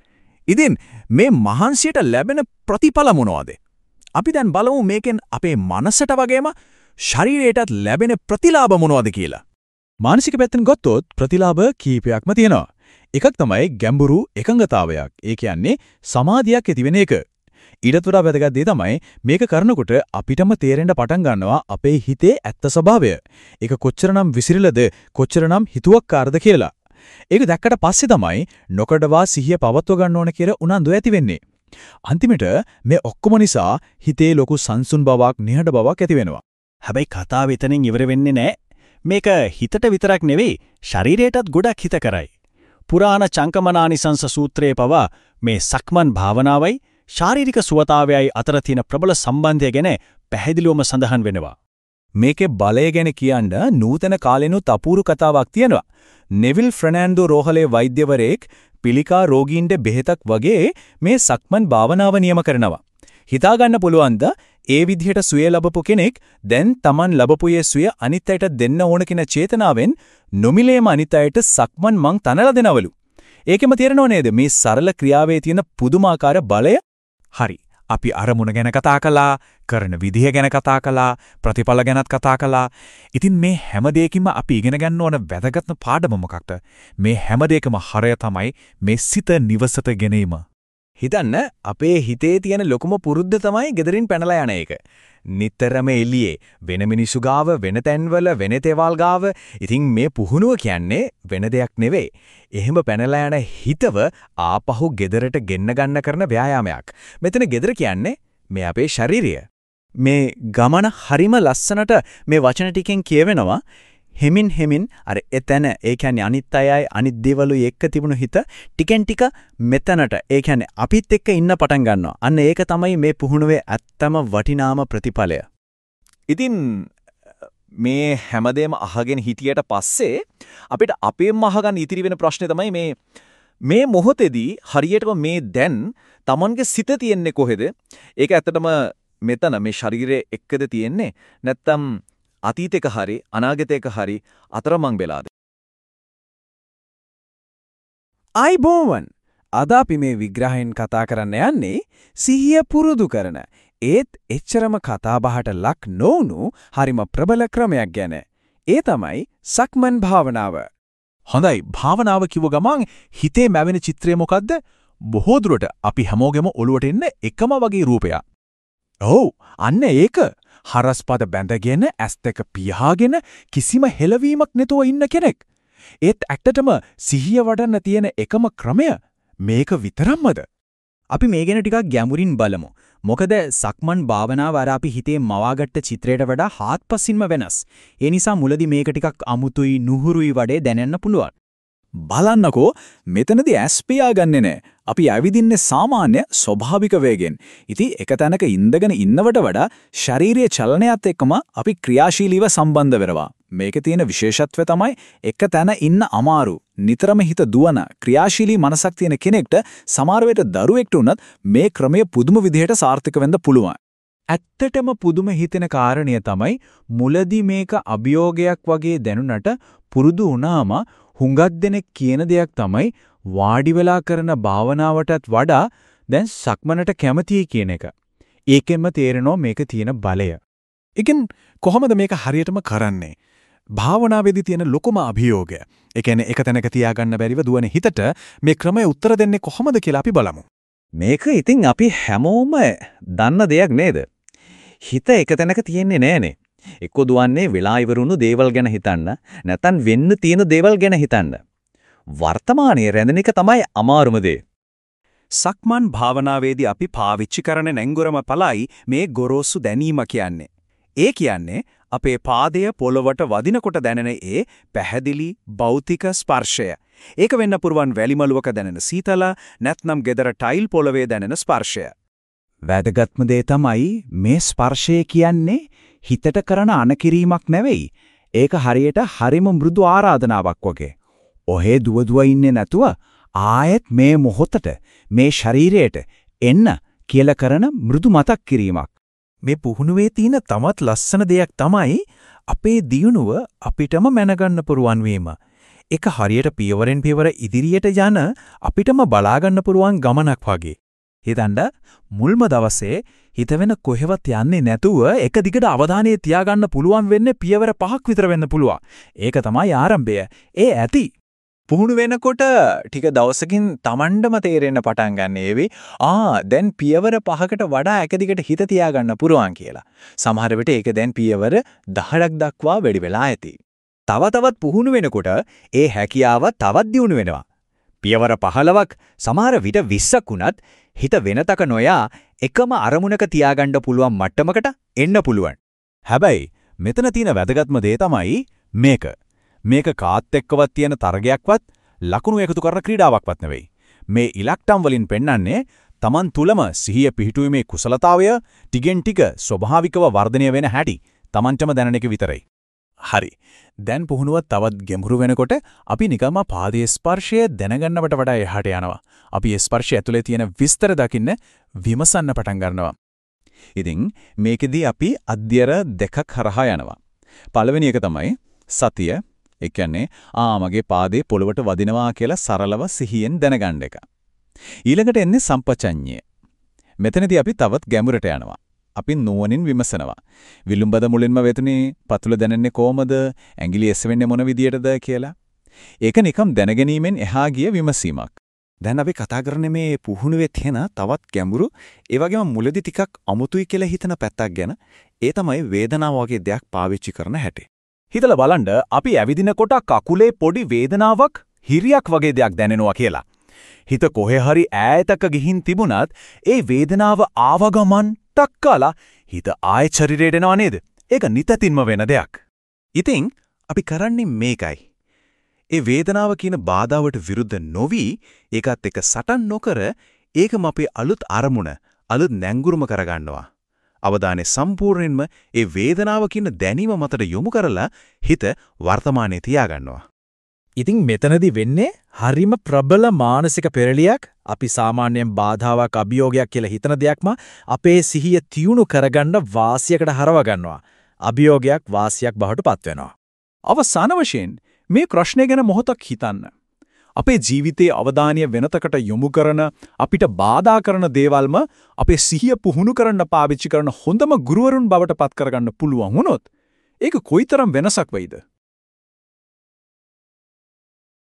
ඉතින් මේ මහන්සියට ලැබෙන ප්‍රතිඵල මොනවද? අපි දැන් බලමු මේකෙන් අපේ මනසට වගේම ශරීරයටත් ලැබෙන ප්‍රතිලාභ මොනවද කියලා. මානසික පැත්තෙන් ගත්තොත් ප්‍රතිලාභ කීපයක්ම තියෙනවා. එකක් තමයි ගැඹුරු එකඟතාවයක්. ඒ කියන්නේ සමාධියක් ඇතිවෙන එක. ඊටත් වඩා වැදගත් දේ තමයි මේක කරනකොට අපිටම තේරෙන්න පටන් ගන්නවා අපේ හිතේ ඇත්ත ස්වභාවය. ඒක කොච්චරනම් විසිරිලද කොච්චරනම් හිතුවක්කාරද කියලා. ඒක දැක්කට පස්සේ තමයි නොකඩවා සිහිය පවත්ව ගන්න ඕන කියලා උනන්දු ඇති වෙන්නේ. අන්තිමට මේ ඔක්කොම නිසා හිතේ ලොකු සංසුන් බවක් නිහඬ බවක් ඇති වෙනවා. හැබැයි කතාව එතනින් ඉවර වෙන්නේ නැහැ. මේක හිතට විතරක් නෙවෙයි ශරීරයටත් ගොඩක් හිත කරයි. පුරාණ චංකමනානිසංස සූත්‍රයේ පවා මේ සක්මන් භාවනාවයි ශාරීරික සුවතාවයයි අතර තියෙන ප්‍රබල සම්බන්ධය ගැන පැහැදිලිවම සඳහන් වෙනවා. මේකේ බලය ගැන කියන්න නූතන කාලෙනුත් අපූරු කතාවක් තියෙනවා. නෙවිල් ෆ්‍රනෑන්ඩෝ රෝහලේ වෛද්‍යවරයෙක් පිළිකා රෝගීන්ට බෙහෙතක් වගේ මේ සක්මන් භාවනාව නියම කරනවා. හිතාගන්න පුළුවන්ද ඒ විදිහට සුවය ලැබපු කෙනෙක් දැන් Taman ලැබපුයේ සුවය අනිත් අයට දෙන්න ඕන කියන චේතනාවෙන් නොමිලේම අනිත් අයට සක්මන් මං තනලා දෙනවලු. ඒකෙම තේරෙනව නේද මේ සරල ක්‍රියාවේ තියෙන පුදුමාකාර බලය? හරි. අපි අරමුණ ගැන කතා කළා, කරන විදිහ ගැන කතා කළා, ප්‍රතිඵල ගැනත් කතා කළා. ඉතින් මේ හැම දෙයකින්ම අපි ඉගෙන ගන්න ඕන වැදගත්ම පාඩම මොකක්ද? මේ හැම දෙයකම හරය තමයි මේ සිත නිවසට ගැනීම. හිතන්න අපේ හිතේ තියෙන ලොකුම පුරුද්ද තමයි gederin පැනලා යන එක. නිතරම එළියේ වෙන මිනිසු ගාව වෙන තැන්වල වෙන තේවල් ගාව ඉතින් මේ පුහුණුව කියන්නේ වෙන දෙයක් නෙවෙයි. එහෙම පැනලා යන හිතව ආපහු gederට ගෙන්න ගන්න කරන ව්‍යායාමයක්. මෙතන gedera කියන්නේ මේ අපේ ශාරීරිය. මේ ගමන හරිම ලස්සනට මේ වචන ටිකෙන් කියවෙනවා හෙමින් හෙමින් අර එතන ඒ කියන්නේ අනිත් අයයි අනිත් දේවලුයි එක්ක තිබුණු හිත ටිකෙන් ටික මෙතනට ඒ කියන්නේ අපිත් එක්ක ඉන්න පටන් ගන්නවා. අන්න ඒක තමයි මේ පුහුණුවේ ඇත්තම වටිනාම ප්‍රතිඵලය. ඉතින් මේ හැමදේම අහගෙන හිටියට පස්සේ අපිට අපේම අහගන්න ඉතිරි වෙන ප්‍රශ්නේ තමයි මේ මේ මොහොතේදී හරියටම මේ දැන් Tamanගේ සිත තියෙන්නේ කොහෙද? ඒක ඇත්තටම මෙතන මේ ශරීරයේ එක්කද තියෙන්නේ? නැත්තම් අතීතයක හරි අනාගතයක හරි අතරමං වෙලාද අයිබෝවන් අද අපි මේ විග්‍රහයෙන් කතා කරන්න යන්නේ සිහිය පුරුදු කරන ඒත් එච්චරම කතාබහට ලක් නොවුණු හරිම ප්‍රබල ක්‍රමයක් ගැන. ඒ තමයි සක්මන් භාවනාව. හොඳයි භාවනාව කිව්ව ගමන් හිතේ මැවෙන චිත්‍රය මොකද්ද? බොහෝ දුරට අපි හැමෝගෙම ඔළුවට එන්න එකම වගේ රූපයක්. ඔව් අන්න ඒක හරස්පද බැඳගෙන ඇස් දෙක පියාගෙන කිසිම හෙලවීමක් නැතුව ඉන්න කෙනෙක්. ඒත් ඇත්තටම සිහිය වඩන්න තියෙන එකම ක්‍රමය මේක විතරම්මද? අපි මේ ගැන ටිකක් ගැඹුරින් බලමු. මොකද සක්මන් භාවනාව අර අපි හිතේ මවාගත්ත චිත්‍රයට වඩා හාත්පසින්ම වෙනස්. ඒ නිසා මුලදී මේක ටිකක් අමුතුයි නුහුරුයි වඩේ දැනෙන්න පුළුවන්. බලන්නකෝ මෙතනදී ඇස් පියාගන්නේ නැහැ. අපි ඇවිදින්නේ සාමාන්‍ය ස්වභාවික වේගෙන්. ඉතින් එක තැනක ඉඳගෙන ඉන්නවට වඩා ශාරීරික චලනයත් එක්කම අපි ක්‍රියාශීලීව සම්බන්ධ වෙනවා. මේකේ තියෙන විශේෂත්වය තමයි එක තැන ඉන්න අමාරු. නිතරම හිත දුවන ක්‍රියාශීලී මනසක් තියෙන කෙනෙක්ට සමහර වෙලට දරුවෙක්ට උනත් මේ ක්‍රමය පුදුම විදිහට සාර්ථක වෙන්න පුළුවන්. ඇත්තටම පුදුම හිතෙන කාරණය තමයි මුලදී මේක අභියෝගයක් වගේ දැනුණට පුරුදු වුණාම හුඟක් දෙනෙක් කියන දෙයක් තමයි වාඩි වෙලා කරන භාවනාවටත් වඩා දැන් සක්මනට කැමතියි කියන එක. ඒකෙන්ම තේරෙනවා මේක තියෙන බලය. ඉතින් කොහොමද මේක හරියටම කරන්නේ? භාවනාවේදී තියෙන ලොකුම අභියෝගය. ඒ කියන්නේ එක තැනක තියාගන්න බැරිව දුවන හිතට මේ ක්‍රමය උත්තර දෙන්නේ කොහොමද කියලා අපි බලමු. මේක ඉතින් අපි හැමෝම දන්න දෙයක් නේද? හිත එක තැනක තියෙන්නේ නෑනේ. එක්ක දුවන්නේ වෙලා ඉවරුණු දේවල් ගැන හිතන්න නැත්නම් වෙන්න තියෙන දේවල් ගැන හිතන්න. වර්තමානයේ රැඳෙන එක තමයි අමාරුම දේ. සක්මන් භාවනාවේදී අපි පාවිච්චි කරන නැංගුරම පළයි මේ ගොරෝසු දැනීම කියන්නේ. ඒ කියන්නේ අපේ පාදය පොළවට වදිනකොට දැනෙන ඒ පැහැදිලි භෞතික ස්පර්ශය. ඒක වෙන්න පුරුවන් වැලිමලුවක දැනෙන සීතල නැත්නම් gedara ටයිල් පොළවේ දැනෙන ස්පර්ශය. වැදගත්ම දේ තමයි මේ ස්පර්ශය කියන්නේ හිතට කරන අනකිරීමක් නෙවෙයි. ඒක හරියට හරිම මෘදු ආරාධනාවක් වගේ. ඔහේ දුව දුව ඉන්නේ නැතුව ආයෙත් මේ මොහොතට මේ ශරීරයට එන්න කියලා කරන මෘදු මතක් කිරීමක්. මේ පුහුණුවේ තියෙන තමත් ලස්සන දෙයක් තමයි අපේ දියුණුව අපිටම මැනගන්න පුරුවන් වීම. ඒක හරියට පියවරෙන් පියවර ඉදිරියට යන අපිටම බලාගන්න පුරුවන් ගමනක් වගේ. හිතන්න මුල්ම දවසේ හිත වෙන කොහෙවත් යන්නේ නැතුව එක දිගට අවධානය තියාගන්න පුළුවන් වෙන්නේ පියවර පහක් විතර වෙන්න පුළුවන්. ඒක තමයි ආරම්භය. ඒ ඇති. පුහුණු වෙනකොට ටික දවසකින් Tamandම තේරෙන්න පටන් ගන්න ඒවි ආ දැන් පියවර පහකට වඩා එක දිගට හිත තියාගන්න පුරුවන් කියලා. සමහර විට ඒක දැන් පියවර 10ක් දක්වා වැඩි වෙලා ඇති. තව තවත් පුහුණු වෙනකොට ඒ හැකියාව තවත් දියුණු වෙනවා. පියවර 15ක් සමහර විට 20ක් උනත් හිත වෙනතක නොයා එකම අරමුණක තියාගන්න පුළුවන් මට්ටමකට එන්න පුළුවන්. හැබැයි මෙතන තියෙන වැදගත්ම දේ තමයි මේක. මේක කාත් එක්කවත් තියෙන තරගයක්වත් ලකුණු එකතු කරන ක්‍රීඩාවක්වත් නෙවෙයි. මේ ඉලක්කම් වලින් පෙන්වන්නේ Taman තුලම සිහිය පිහිටුවීමේ කුසලතාවය ටිකෙන් ටික ස්වභාවිකව වර්ධනය වෙන හැටි Tamanටම දැනෙන එක විතරයි. හරි. දැන් පුහුණුව තවත් ගැඹුරු වෙනකොට අපි නිකම්ම පාදයේ ස්පර්ශය දැනගන්නවට වඩා එහාට යනවා. අපි ඒ ස්පර්ශය ඇතුලේ තියෙන විස්තර දකින්න විමසන්න පටන් ගන්නවා. ඉතින් මේකෙදී අපි අධ්‍යර දෙකක් හරහා යනවා. පළවෙනි එක තමයි සතිය. ඒ කියන්නේ ආ මගේ පාදේ පොළවට වදිනවා කියලා සරලව සිහියෙන් දැනගන්න එක. ඊළඟට එන්නේ සම්පචඤ්ඤය. මෙතනදී අපි තවත් ගැඹුරට යනවා. අපි නුවණින් විමසනවා. විලුඹද මුලින්ම වෙතුනේ පතුල දැනෙන්නේ කොහමද? ඇඟිලි එසවෙන්නේ මොන විදියටද කියලා. ඒක නිකම් දැනගැනීමෙන් එහා ගිය විමසීමක්. දැන් අපි කතා කරන්නේ මේ පුහුණුවේ තියෙන තවත් ගැඹුරු ඒ වගේම මුලදී ටිකක් අමුතුයි කියලා හිතන පැත්තක් ගැන. ඒ තමයි වේදනාව වගේ දෙයක් පාවිච්චි කරන හැටි. හිතලා බලන්න අපි ඇවිදිනකොට කකුලේ පොඩි වේදනාවක් හිරියක් වගේ දෙයක් දැනෙනවා කියලා. හිත කොහේ හරි ඈතක ගිහින් තිබුණත් ඒ වේදනාව ආව ගමන් ටක්කාලා හිත ආයෙ ශරීරයට එනවා නේද? ඒක නිතතින්ම වෙන දෙයක්. ඉතින් අපි කරන්නේ මේකයි. ඒ වේදනාව කියන බාධාවට විරුද්ධ නොවි ඒකත් එක්ක සටන් නොකර ඒකම අපේ අලුත් අරමුණ අලුත් නැංගුරුම කරගන්නවා. අවධානය සම්පූර්ණයෙන්ම ඒ වේදනාව කියන දැනීම මතට යොමු කරලා හිත වර්තමානයේ තියාගන්නවා. ඉතින් මෙතනදී වෙන්නේ හරිම ප්‍රබල මානසික පෙරලියක් අපි සාමාන්‍යයෙන් බාධාවක් අභියෝගයක් කියලා හිතන දෙයක්ම අපේ සිහිය තියුණු කරගන්න වාසියකට හරව ගන්නවා. අභියෝගයක් වාසියක් බවට පත් වෙනවා. අවසාන වශයෙන් මේ ප්‍රශ්නය ගැන මොහොතක් හිතන්න. අපේ ජීවිතයේ අවධානය වෙනතකට යොමු කරන අපිට බාධා කරන දේවල්ම අපේ සිහිය පුහුණු කරන්න පාවිච්චි කරන හොඳම ගුරුවරුන් බවට පත් කරගන්න පුළුවන් වුණොත් ඒක කොයිතරම් වෙනසක් වෙයිද?